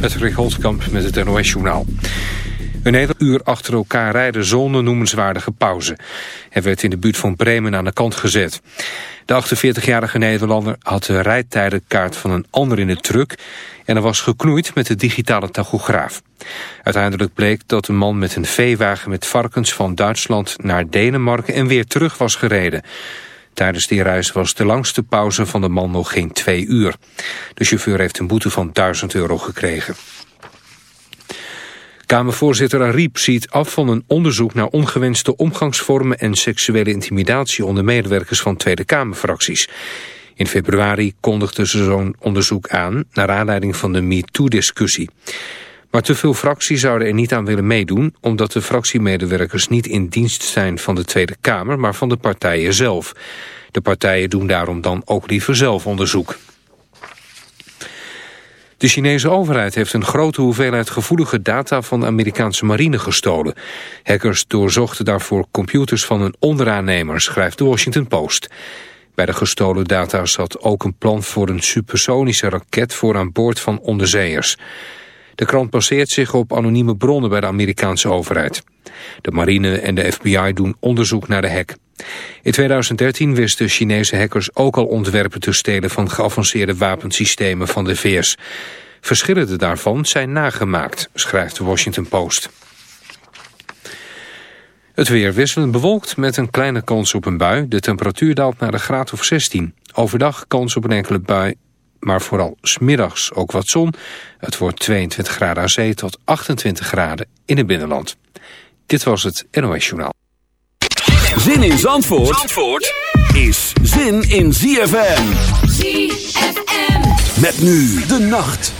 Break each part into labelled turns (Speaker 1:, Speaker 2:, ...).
Speaker 1: Patrick Holtkamp met het NOS-journaal. Een hele uur achter elkaar rijden zonder noemenswaardige pauze. Hij werd in de buurt van Bremen aan de kant gezet. De 48-jarige Nederlander had de rijtijdenkaart van een ander in de truck... en er was geknoeid met de digitale tachograaf. Uiteindelijk bleek dat een man met een veewagen met varkens van Duitsland naar Denemarken en weer terug was gereden. Tijdens die reis was de langste pauze van de man nog geen twee uur. De chauffeur heeft een boete van 1000 euro gekregen. Kamervoorzitter Ariep ziet af van een onderzoek naar ongewenste omgangsvormen en seksuele intimidatie onder medewerkers van Tweede Kamerfracties. In februari kondigde ze zo'n onderzoek aan naar aanleiding van de MeToo-discussie. Maar te veel fracties zouden er niet aan willen meedoen... omdat de fractiemedewerkers niet in dienst zijn van de Tweede Kamer... maar van de partijen zelf. De partijen doen daarom dan ook liever zelf onderzoek. De Chinese overheid heeft een grote hoeveelheid gevoelige data van de Amerikaanse marine gestolen. Hackers doorzochten daarvoor computers van een onderaannemer, schrijft de Washington Post. Bij de gestolen data zat ook een plan voor een supersonische raket voor aan boord van onderzeeërs. De krant baseert zich op anonieme bronnen bij de Amerikaanse overheid. De marine en de FBI doen onderzoek naar de hack. In 2013 wisten Chinese hackers ook al ontwerpen te stelen van geavanceerde wapensystemen van de VS. Verschillende daarvan zijn nagemaakt, schrijft de Washington Post. Het weer wisselend bewolkt met een kleine kans op een bui. De temperatuur daalt naar de graad of 16. Overdag kans op een enkele bui maar vooral smiddags ook wat zon. Het wordt 22 graden aan zee tot 28 graden in het binnenland. Dit was het NOS Journaal.
Speaker 2: Zin in Zandvoort, Zandvoort is zin in ZFM.
Speaker 3: ZFM.
Speaker 2: Met nu de nacht.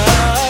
Speaker 4: enough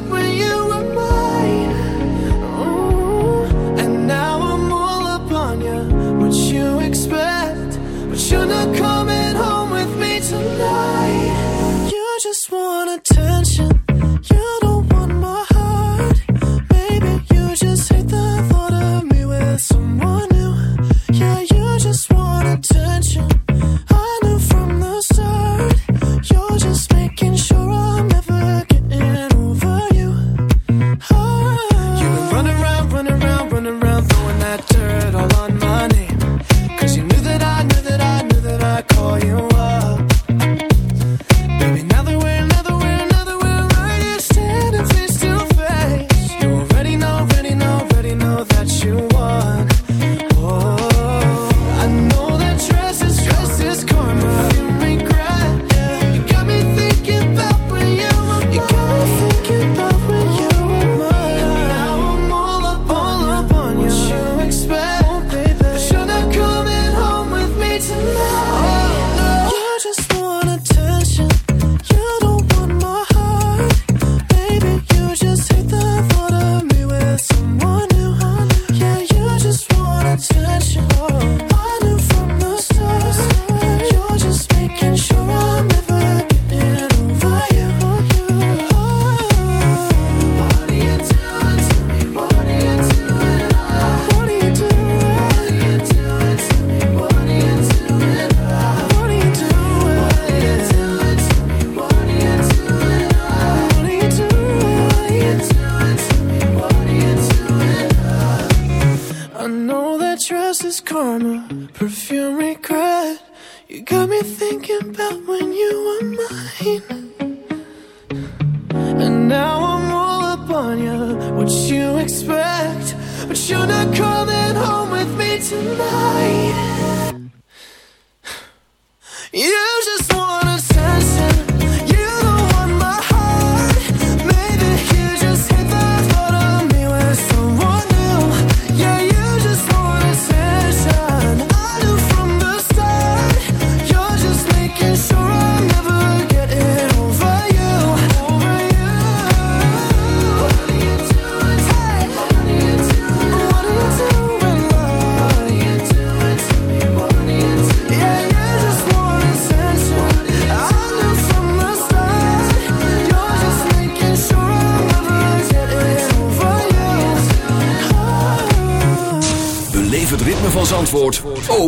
Speaker 3: should've coming home with me tonight. You just want attention.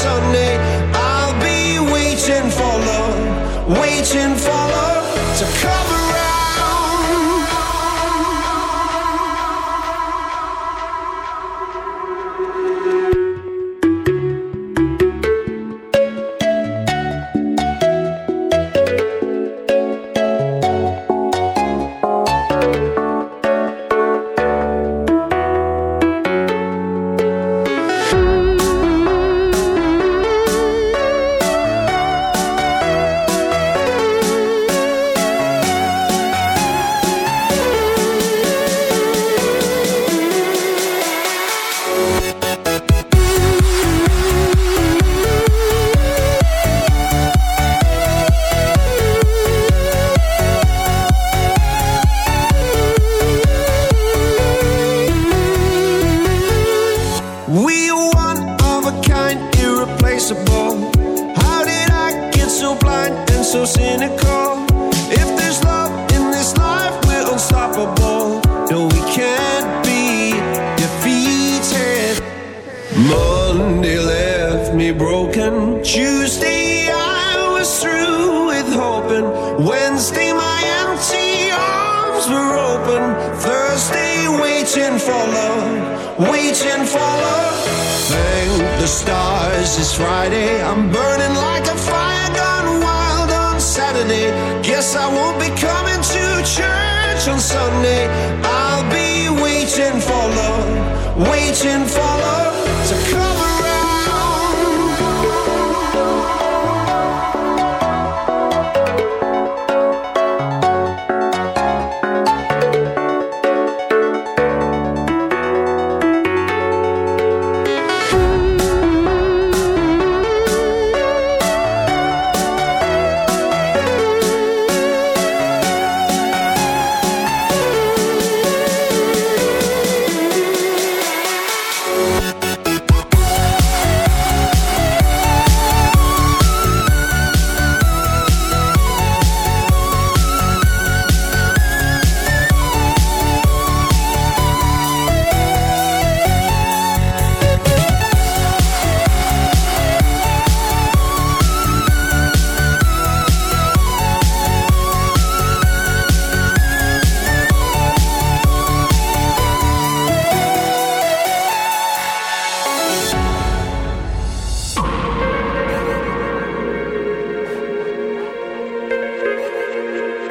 Speaker 5: Sunday.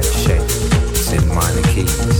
Speaker 6: Life shape. It's in minor keys,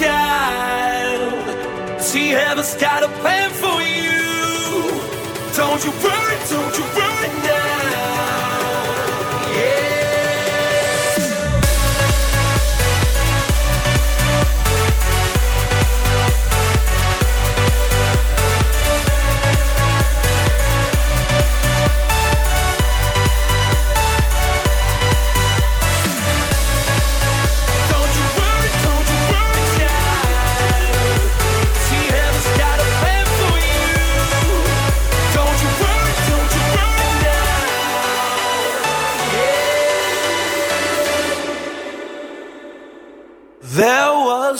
Speaker 7: Child. See, heaven's got a plan for you. Don't you worry, don't you worry now.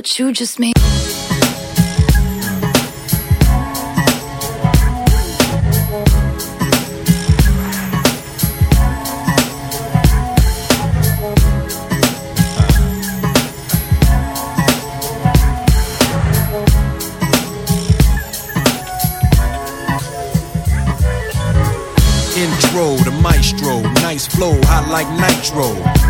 Speaker 8: What you just made.
Speaker 9: Intro to maestro, nice flow, hot like nitro.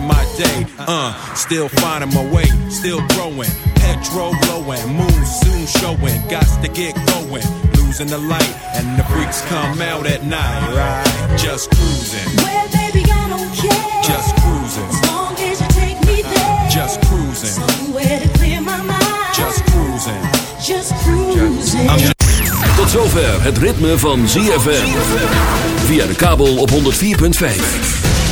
Speaker 9: my day. Uh, still finding my way, still growing. Petrol blowing, moon soon showing. Got to get going. Losing the light, and the freaks come out at night. Right? Just cruising.
Speaker 10: Well, baby, I don't care.
Speaker 9: Just cruising.
Speaker 10: As long as you take me there.
Speaker 9: Just cruising.
Speaker 10: Somewhere to clear my mind.
Speaker 9: Just cruising.
Speaker 10: Just cruising.
Speaker 2: Just Tot zover het ritme van ZFM. Via de kabel op 104.5.